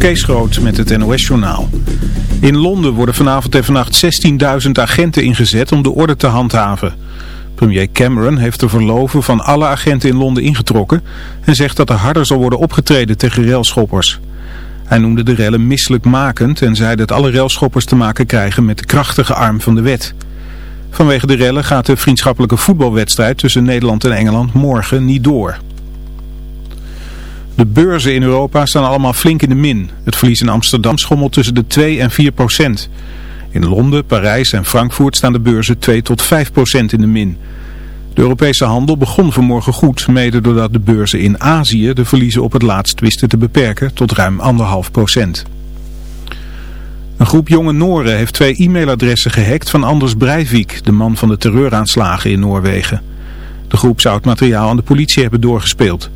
Kees Groot met het NOS-journaal. In Londen worden vanavond en vannacht 16.000 agenten ingezet om de orde te handhaven. Premier Cameron heeft de verloven van alle agenten in Londen ingetrokken... en zegt dat er harder zal worden opgetreden tegen railschoppers. Hij noemde de rellen misselijkmakend en zei dat alle railschoppers te maken krijgen met de krachtige arm van de wet. Vanwege de rellen gaat de vriendschappelijke voetbalwedstrijd tussen Nederland en Engeland morgen niet door. De beurzen in Europa staan allemaal flink in de min. Het verlies in Amsterdam schommelt tussen de 2 en 4 procent. In Londen, Parijs en Frankfurt staan de beurzen 2 tot 5 procent in de min. De Europese handel begon vanmorgen goed, mede doordat de beurzen in Azië de verliezen op het laatst wisten te beperken tot ruim 1,5 procent. Een groep jonge Noren heeft twee e-mailadressen gehackt van Anders Breivik, de man van de terreuraanslagen in Noorwegen. De groep zou het materiaal aan de politie hebben doorgespeeld.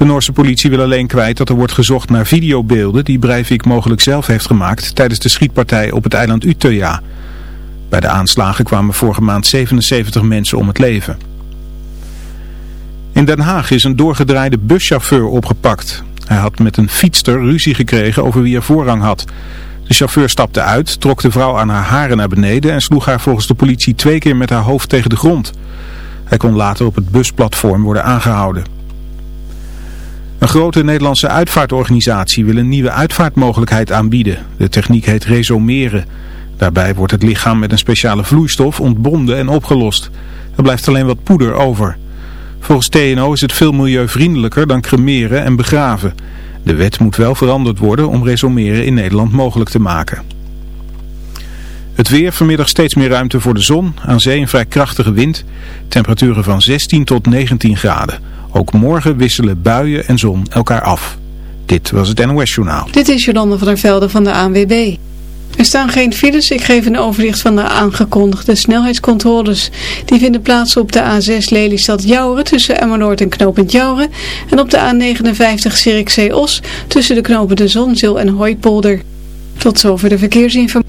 De Noorse politie wil alleen kwijt dat er wordt gezocht naar videobeelden die Breivik mogelijk zelf heeft gemaakt tijdens de schietpartij op het eiland Utøya. Bij de aanslagen kwamen vorige maand 77 mensen om het leven. In Den Haag is een doorgedraaide buschauffeur opgepakt. Hij had met een fietster ruzie gekregen over wie er voorrang had. De chauffeur stapte uit, trok de vrouw aan haar haren naar beneden en sloeg haar volgens de politie twee keer met haar hoofd tegen de grond. Hij kon later op het busplatform worden aangehouden. Een grote Nederlandse uitvaartorganisatie wil een nieuwe uitvaartmogelijkheid aanbieden. De techniek heet resomeren. Daarbij wordt het lichaam met een speciale vloeistof ontbonden en opgelost. Er blijft alleen wat poeder over. Volgens TNO is het veel milieuvriendelijker dan cremeren en begraven. De wet moet wel veranderd worden om resomeren in Nederland mogelijk te maken. Het weer, vanmiddag steeds meer ruimte voor de zon, aan zee een vrij krachtige wind. Temperaturen van 16 tot 19 graden. Ook morgen wisselen buien en zon elkaar af. Dit was het NOS Journaal. Dit is Jolande van der Velde van de ANWB. Er staan geen files. Ik geef een overzicht van de aangekondigde snelheidscontroles. Die vinden plaats op de A6 Lelystad-Jouren tussen Emmernoord en Knopend Jouren. En op de A59 Zierikzee-Os tussen de knopende Zonzeel en Hooipolder. Tot zover de verkeersinformatie.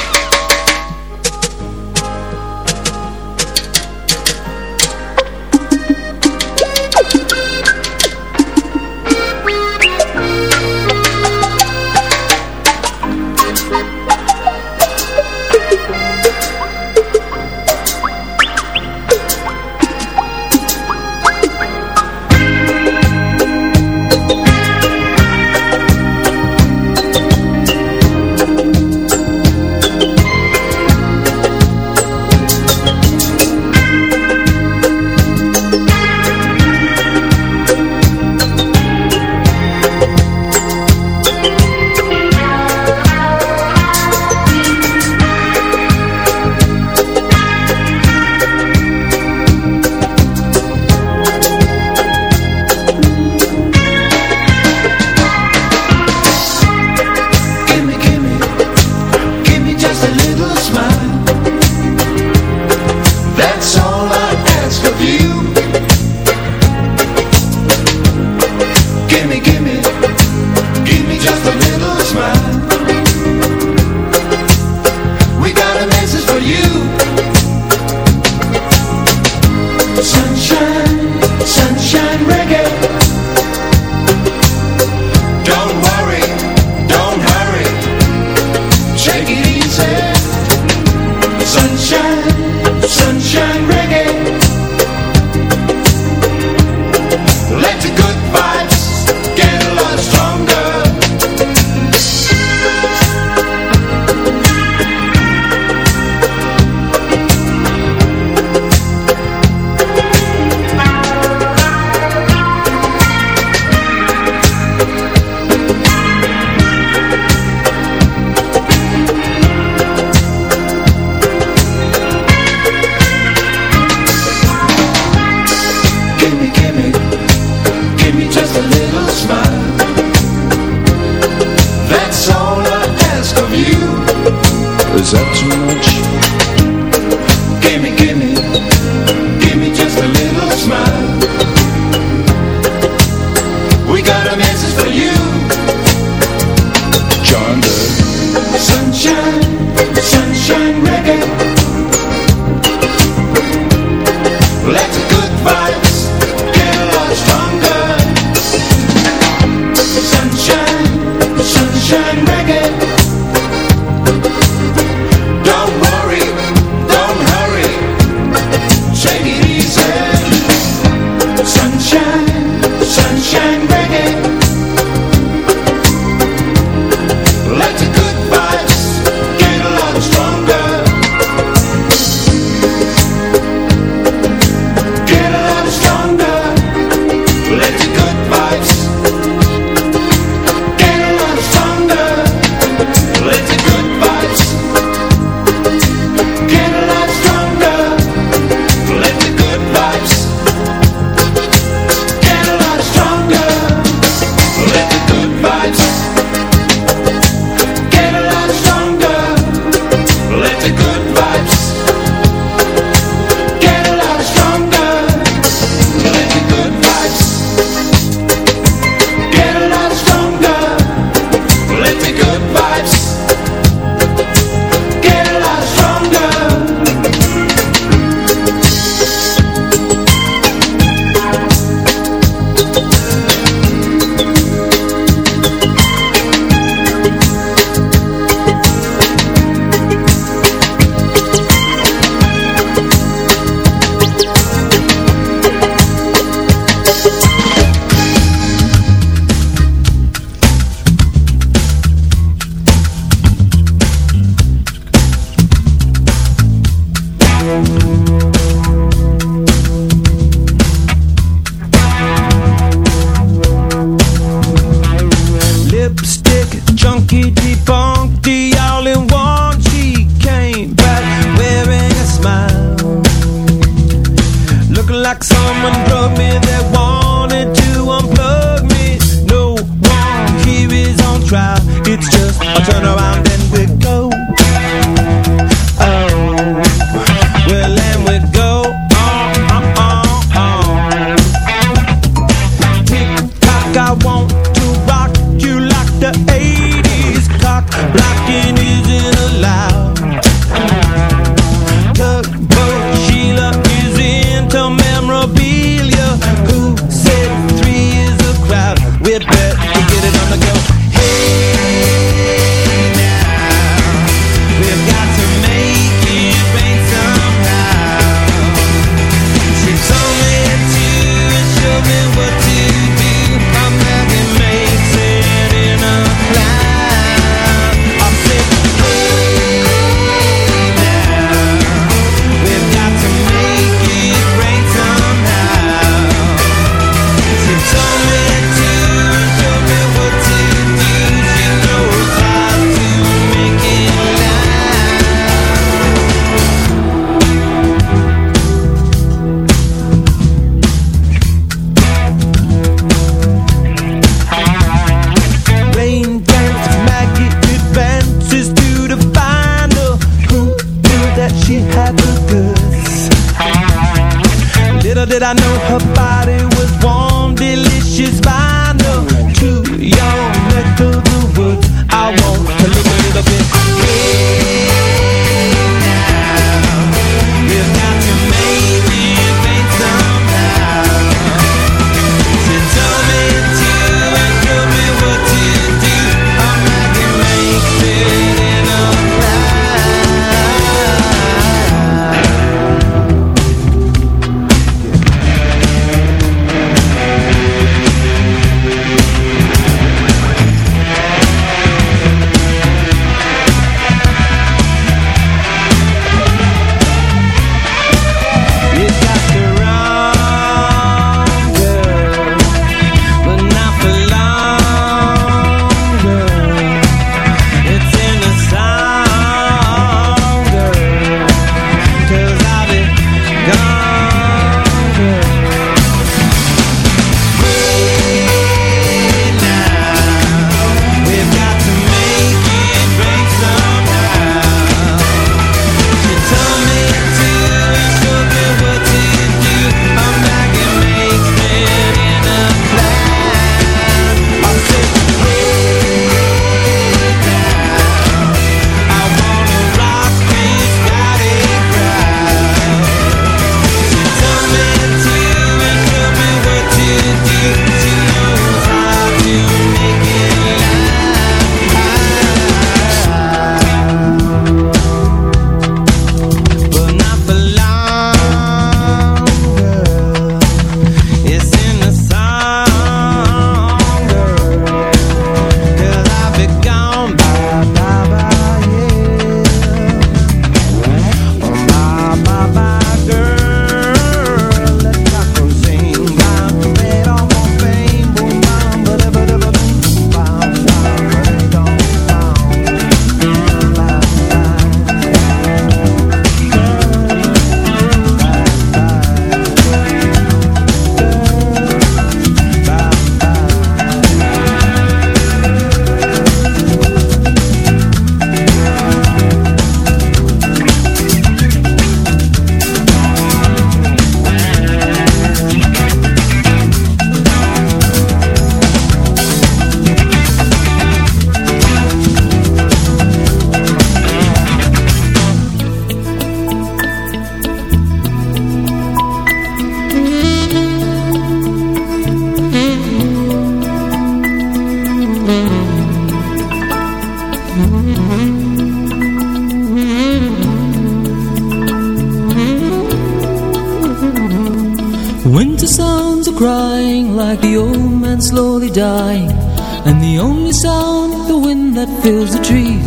That fills the tree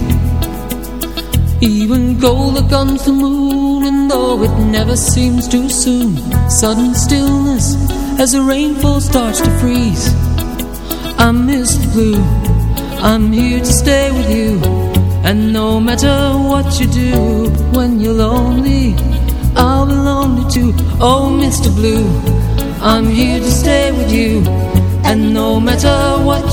Even colder comes the moon And though it never seems too soon Sudden stillness as the rainfall starts to freeze I'm Mr. Blue, I'm here to stay with you And no matter what you do when you're lonely I'll be lonely too, oh Mr. Blue I'm here to stay with you And no matter what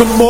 Come on.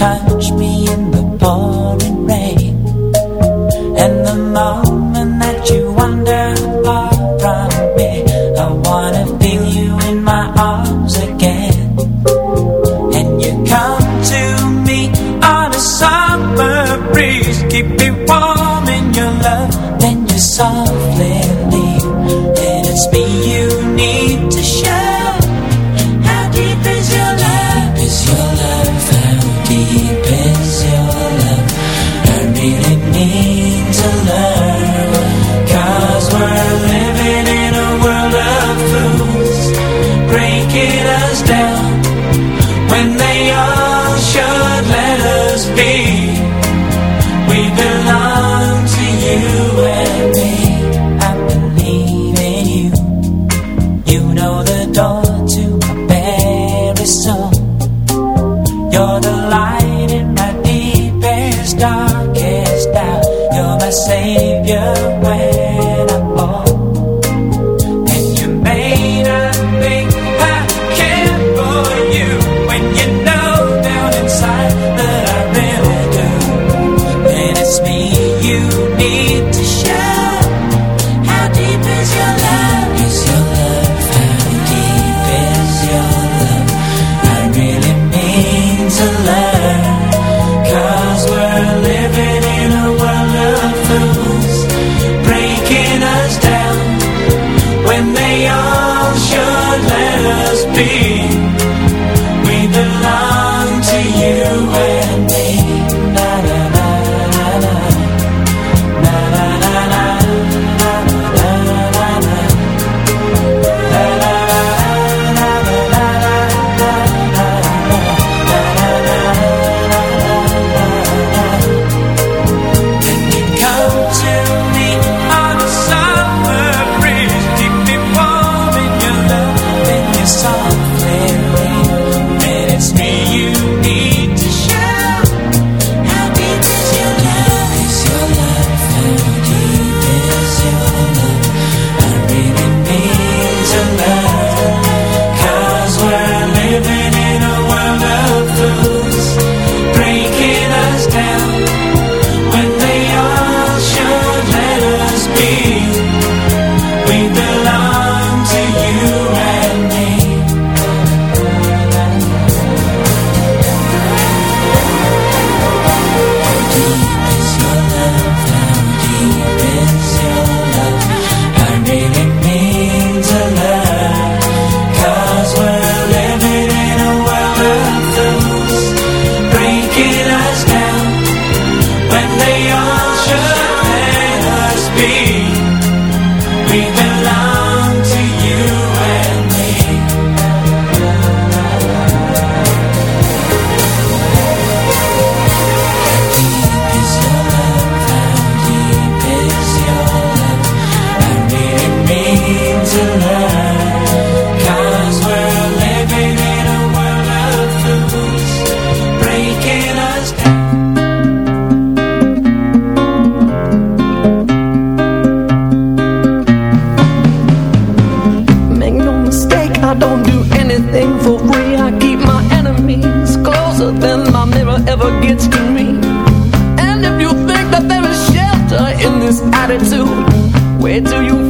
touch me in the morning. my mirror ever gets to me. And if you think that there is shelter in this attitude Where do you